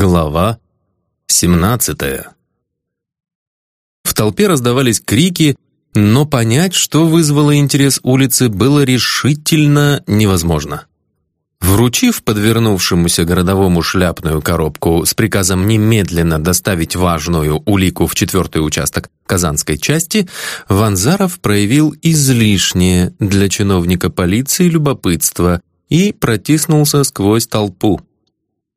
Глава 17 В толпе раздавались крики, но понять, что вызвало интерес улицы, было решительно невозможно. Вручив подвернувшемуся городовому шляпную коробку с приказом немедленно доставить важную улику в четвертый участок Казанской части, Ванзаров проявил излишнее для чиновника полиции любопытство и протиснулся сквозь толпу.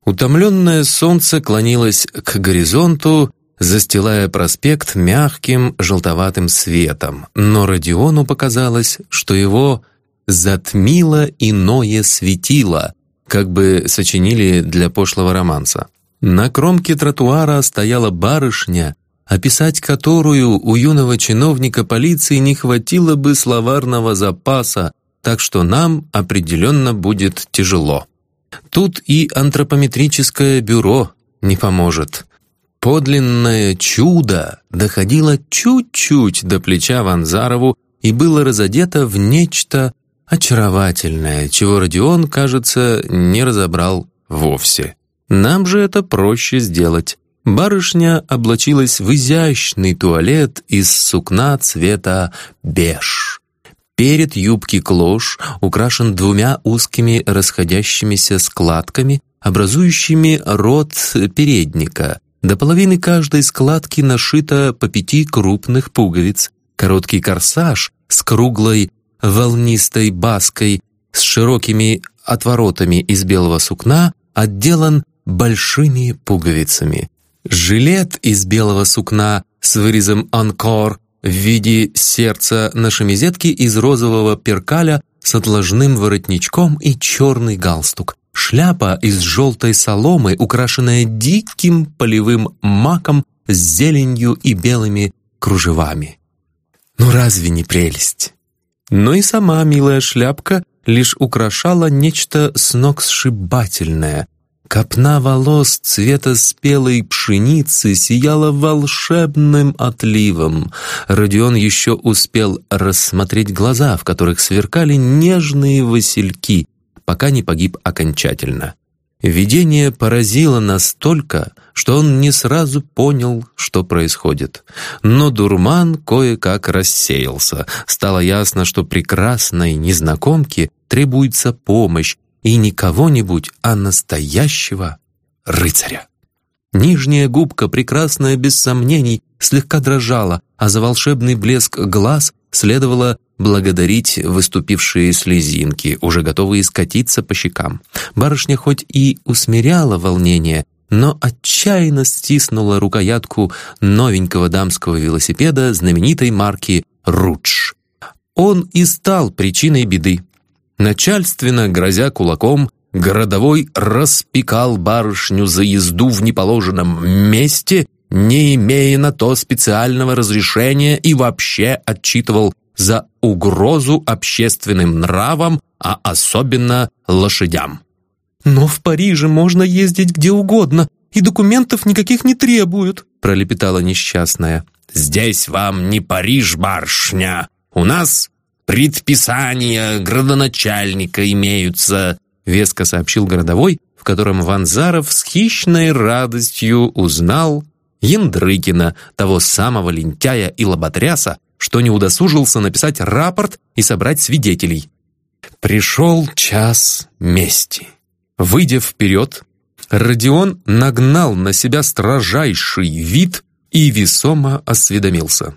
Утомленное солнце клонилось к горизонту, застилая проспект мягким желтоватым светом, но Родиону показалось, что его затмило иное светило, как бы сочинили для пошлого романса. На кромке тротуара стояла барышня, описать которую у юного чиновника полиции не хватило бы словарного запаса, так что нам определенно будет тяжело. Тут и антропометрическое бюро не поможет. Подлинное чудо доходило чуть-чуть до плеча Ванзарову и было разодето в нечто очаровательное, чего Родион, кажется, не разобрал вовсе. Нам же это проще сделать. Барышня облачилась в изящный туалет из сукна цвета беж. Перед юбки клош украшен двумя узкими расходящимися складками, образующими рот передника. До половины каждой складки нашито по пяти крупных пуговиц. Короткий корсаж с круглой волнистой баской с широкими отворотами из белого сукна отделан большими пуговицами. Жилет из белого сукна с вырезом «Анкор» в виде сердца на шемизетке из розового перкаля с отложным воротничком и черный галстук. Шляпа из желтой соломы, украшенная диким полевым маком с зеленью и белыми кружевами. Ну разве не прелесть? Но и сама милая шляпка лишь украшала нечто сногсшибательное, Копна волос цвета спелой пшеницы сияла волшебным отливом. Родион еще успел рассмотреть глаза, в которых сверкали нежные васильки, пока не погиб окончательно. Видение поразило настолько, что он не сразу понял, что происходит. Но дурман кое-как рассеялся. Стало ясно, что прекрасной незнакомке требуется помощь, и не кого-нибудь, а настоящего рыцаря. Нижняя губка, прекрасная без сомнений, слегка дрожала, а за волшебный блеск глаз следовало благодарить выступившие слезинки, уже готовые скатиться по щекам. Барышня хоть и усмиряла волнение, но отчаянно стиснула рукоятку новенького дамского велосипеда знаменитой марки «Рудж». Он и стал причиной беды. Начальственно, грозя кулаком, городовой распекал барышню за езду в неположенном месте, не имея на то специального разрешения и вообще отчитывал за угрозу общественным нравам, а особенно лошадям. «Но в Париже можно ездить где угодно, и документов никаких не требуют», пролепетала несчастная. «Здесь вам не Париж, барышня. У нас предписания градоначальника имеются», веско сообщил городовой, в котором Ванзаров с хищной радостью узнал Яндрыкина, того самого лентяя и лоботряса, что не удосужился написать рапорт и собрать свидетелей. Пришел час мести. Выйдя вперед, Родион нагнал на себя строжайший вид и весомо осведомился.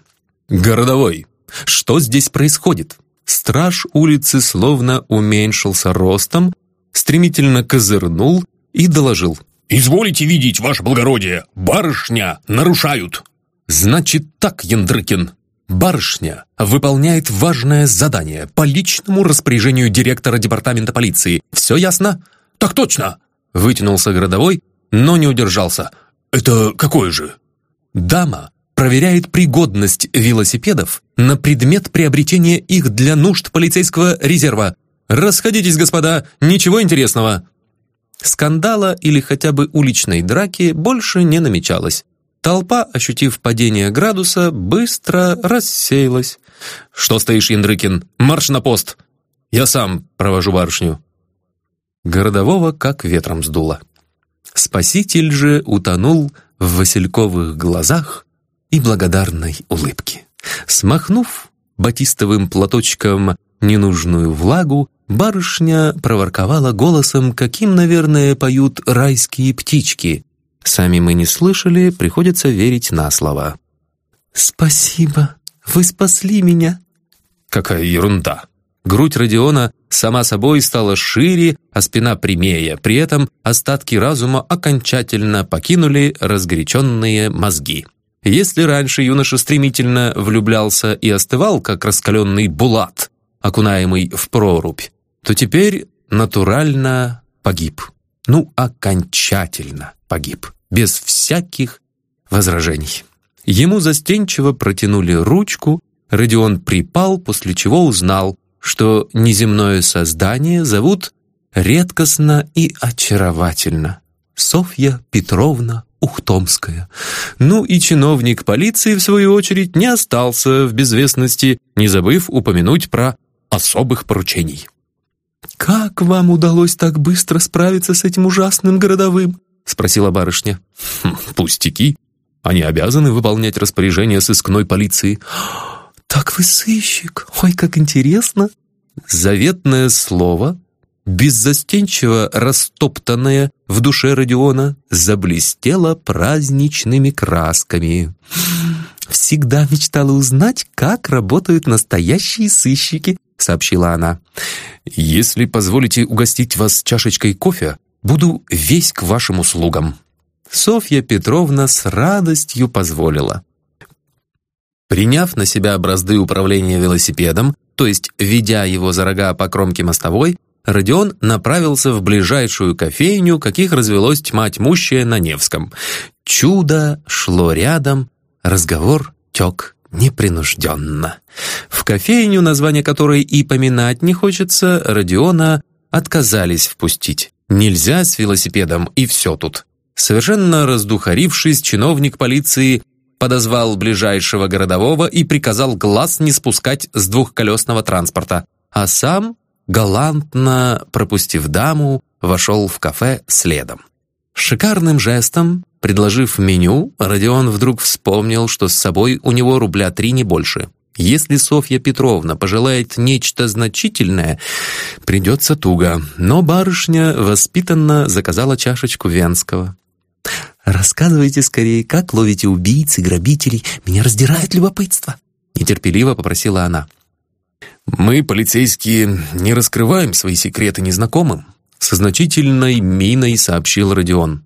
«Городовой, что здесь происходит? Страж улицы словно уменьшился ростом, стремительно козырнул и доложил. «Изволите видеть, ваше благородие, барышня нарушают!» «Значит так, Яндрыкин, барышня выполняет важное задание по личному распоряжению директора департамента полиции. Все ясно?» «Так точно!» Вытянулся городовой, но не удержался. «Это какое же?» «Дама проверяет пригодность велосипедов на предмет приобретения их для нужд полицейского резерва. Расходитесь, господа, ничего интересного. Скандала или хотя бы уличной драки больше не намечалось. Толпа, ощутив падение градуса, быстро рассеялась. «Что стоишь, Яндрыкин? Марш на пост! Я сам провожу барышню». Городового как ветром сдуло. Спаситель же утонул в васильковых глазах и благодарной улыбке. Смахнув батистовым платочком ненужную влагу, барышня проворковала голосом, каким, наверное, поют райские птички. Сами мы не слышали, приходится верить на слово. «Спасибо, вы спасли меня». Какая ерунда. Грудь Родиона сама собой стала шире, а спина прямее. При этом остатки разума окончательно покинули разгоряченные мозги. Если раньше юноша стремительно влюблялся и остывал, как раскаленный булат, окунаемый в прорубь, то теперь натурально погиб. Ну, окончательно погиб, без всяких возражений. Ему застенчиво протянули ручку, Родион припал, после чего узнал, что неземное создание зовут редкостно и очаровательно. Софья Петровна Ухтомская. Ну и чиновник полиции, в свою очередь, не остался в безвестности, не забыв упомянуть про особых поручений. «Как вам удалось так быстро справиться с этим ужасным городовым?» — спросила барышня. Хм, «Пустяки. Они обязаны выполнять распоряжения сыскной полиции». «Так вы сыщик! Ой, как интересно!» Заветное слово, беззастенчиво растоптанное в душе Родиона, заблестело праздничными красками. «Всегда мечтала узнать, как работают настоящие сыщики», — сообщила она. «Если позволите угостить вас чашечкой кофе, буду весь к вашим услугам». Софья Петровна с радостью позволила. Приняв на себя бразды управления велосипедом, то есть ведя его за рога по кромке мостовой, Родион направился в ближайшую кофейню, каких развелось тьма тьмущая на Невском. Чудо шло рядом, разговор тек непринужденно. В кофейню, название которой и поминать не хочется, Родиона отказались впустить. Нельзя с велосипедом, и все тут. Совершенно раздухарившись, чиновник полиции подозвал ближайшего городового и приказал глаз не спускать с двухколесного транспорта, а сам, галантно пропустив даму, вошел в кафе следом. Шикарным жестом, предложив меню, Родион вдруг вспомнил, что с собой у него рубля три не больше. Если Софья Петровна пожелает нечто значительное, придется туго. Но барышня воспитанно заказала чашечку венского. «Рассказывайте скорее, как ловите убийц и грабителей. Меня раздирает любопытство», — нетерпеливо попросила она. «Мы, полицейские, не раскрываем свои секреты незнакомым», — со значительной миной сообщил Родион.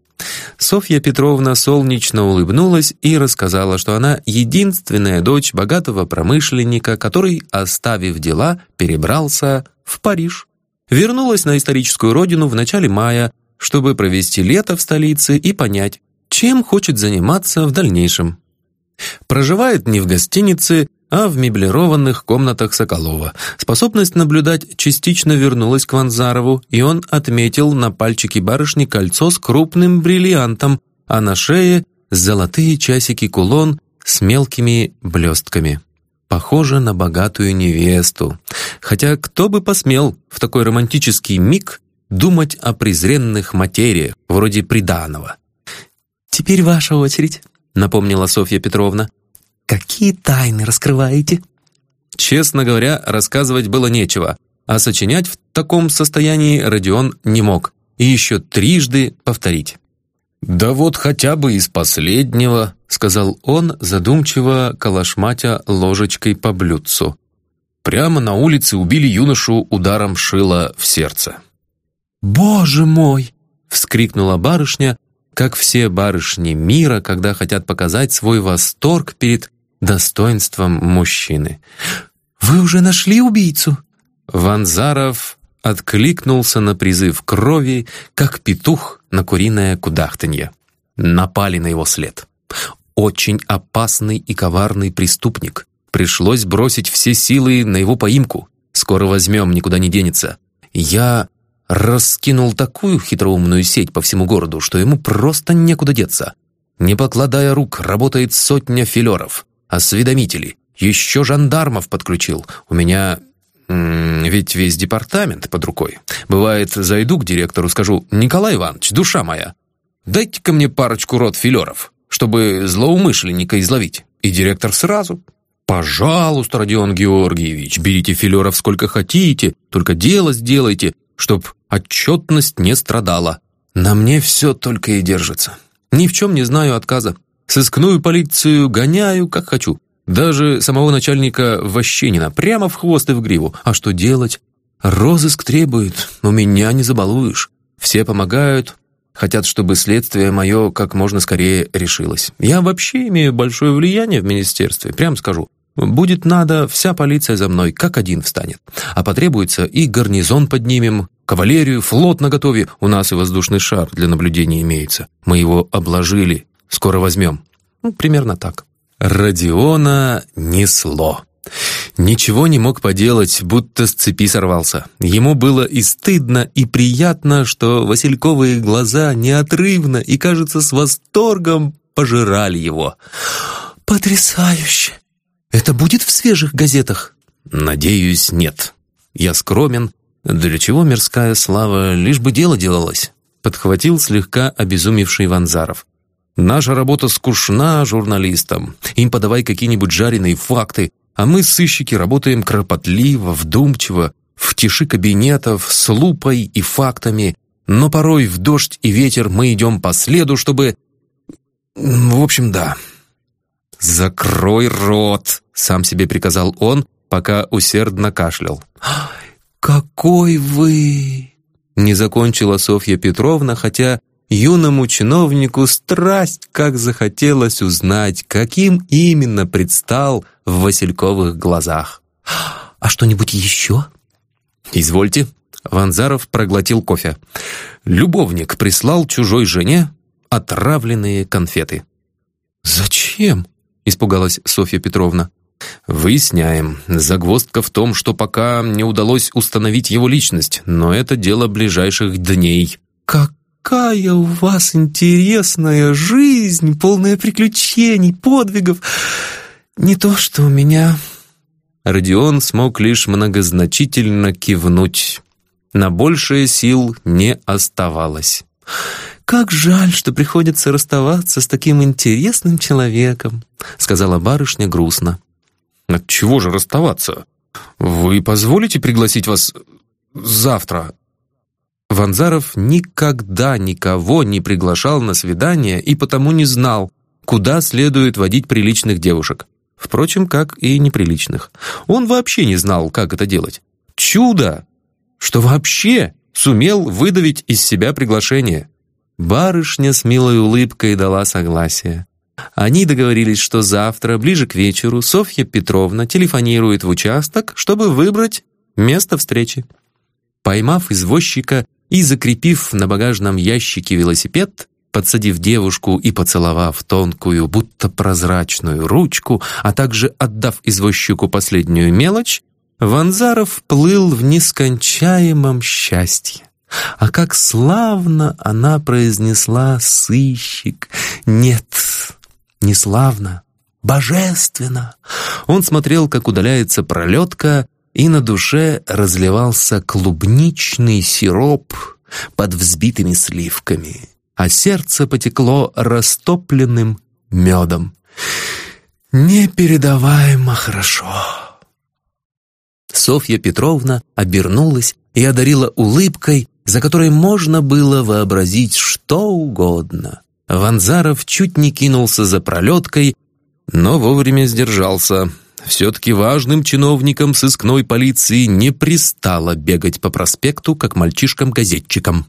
Софья Петровна солнечно улыбнулась и рассказала, что она единственная дочь богатого промышленника, который, оставив дела, перебрался в Париж. Вернулась на историческую родину в начале мая, чтобы провести лето в столице и понять, чем хочет заниматься в дальнейшем. Проживает не в гостинице, а в меблированных комнатах Соколова. Способность наблюдать частично вернулась к Ванзарову, и он отметил на пальчике барышни кольцо с крупным бриллиантом, а на шее золотые часики-кулон с мелкими блестками. Похоже на богатую невесту. Хотя кто бы посмел в такой романтический миг думать о презренных материях, вроде приданого. «Теперь ваша очередь», — напомнила Софья Петровна. «Какие тайны раскрываете?» Честно говоря, рассказывать было нечего, а сочинять в таком состоянии Родион не мог, и еще трижды повторить. «Да вот хотя бы из последнего», — сказал он, задумчиво калашматя ложечкой по блюдцу. Прямо на улице убили юношу ударом шила в сердце. «Боже мой!» — вскрикнула барышня, как все барышни мира, когда хотят показать свой восторг перед достоинством мужчины. «Вы уже нашли убийцу?» Ванзаров откликнулся на призыв крови, как петух на куриное кудахтанье. Напали на его след. Очень опасный и коварный преступник. Пришлось бросить все силы на его поимку. Скоро возьмем, никуда не денется. Я раскинул такую хитроумную сеть по всему городу, что ему просто некуда деться. Не покладая рук, работает сотня филеров, осведомителей, еще жандармов подключил. У меня ведь весь департамент под рукой. Бывает, зайду к директору, скажу «Николай Иванович, душа моя». дайте-ка мне парочку рот филеров, чтобы злоумышленника изловить. И директор сразу. Пожалуйста, Родион Георгиевич, берите филеров сколько хотите, только дело сделайте, чтоб отчетность не страдала. На мне все только и держится. Ни в чем не знаю отказа. Сыскную полицию гоняю, как хочу. Даже самого начальника Ващенина прямо в хвост и в гриву. А что делать? Розыск требует, но меня не забалуешь. Все помогают, хотят, чтобы следствие мое как можно скорее решилось. Я вообще имею большое влияние в министерстве, прям скажу. Будет надо, вся полиция за мной как один встанет. А потребуется и гарнизон поднимем, кавалерию, флот наготове. У нас и воздушный шар для наблюдения имеется. Мы его обложили, скоро возьмем. Ну, примерно так. Родиона несло. Ничего не мог поделать, будто с цепи сорвался. Ему было и стыдно, и приятно, что васильковые глаза неотрывно и, кажется, с восторгом пожирали его. «Потрясающе! Это будет в свежих газетах?» «Надеюсь, нет. Я скромен. Для чего мирская слава, лишь бы дело делалось?» Подхватил слегка обезумевший Ванзаров. «Наша работа скучна журналистам. Им подавай какие-нибудь жареные факты, а мы, сыщики, работаем кропотливо, вдумчиво, в тиши кабинетов, с лупой и фактами, но порой в дождь и ветер мы идем по следу, чтобы... В общем, да. «Закрой рот!» — сам себе приказал он, пока усердно кашлял. «Какой вы!» — не закончила Софья Петровна, хотя юному чиновнику страсть как захотелось узнать, каким именно предстал в Васильковых глазах. «А что-нибудь еще?» «Извольте». Ванзаров проглотил кофе. «Любовник прислал чужой жене отравленные конфеты». «Зачем?» — испугалась Софья Петровна. «Выясняем. Загвоздка в том, что пока не удалось установить его личность, но это дело ближайших дней». «Какая у вас интересная жизнь, полная приключений, подвигов! Не то, что у меня...» Родион смог лишь многозначительно кивнуть. На большее сил не оставалось. «Как жаль, что приходится расставаться с таким интересным человеком», сказала барышня грустно. «От чего же расставаться? Вы позволите пригласить вас завтра?» Ванзаров никогда никого не приглашал на свидание и потому не знал, куда следует водить приличных девушек. Впрочем, как и неприличных. Он вообще не знал, как это делать. Чудо! Что вообще сумел выдавить из себя приглашение. Барышня с милой улыбкой дала согласие. Они договорились, что завтра, ближе к вечеру, Софья Петровна телефонирует в участок, чтобы выбрать место встречи. Поймав извозчика и закрепив на багажном ящике велосипед, подсадив девушку и поцеловав тонкую, будто прозрачную ручку, а также отдав извозчику последнюю мелочь, Ванзаров плыл в нескончаемом счастье. А как славно она произнесла «сыщик». Нет, не славно, божественно. Он смотрел, как удаляется пролетка, и на душе разливался клубничный сироп под взбитыми сливками, а сердце потекло растопленным медом. Непередаваемо хорошо. Софья Петровна обернулась и одарила улыбкой, за которой можно было вообразить что угодно. Ванзаров чуть не кинулся за пролеткой, но вовремя сдержался. Все-таки важным чиновникам сыскной полиции не пристало бегать по проспекту, как мальчишкам-газетчикам.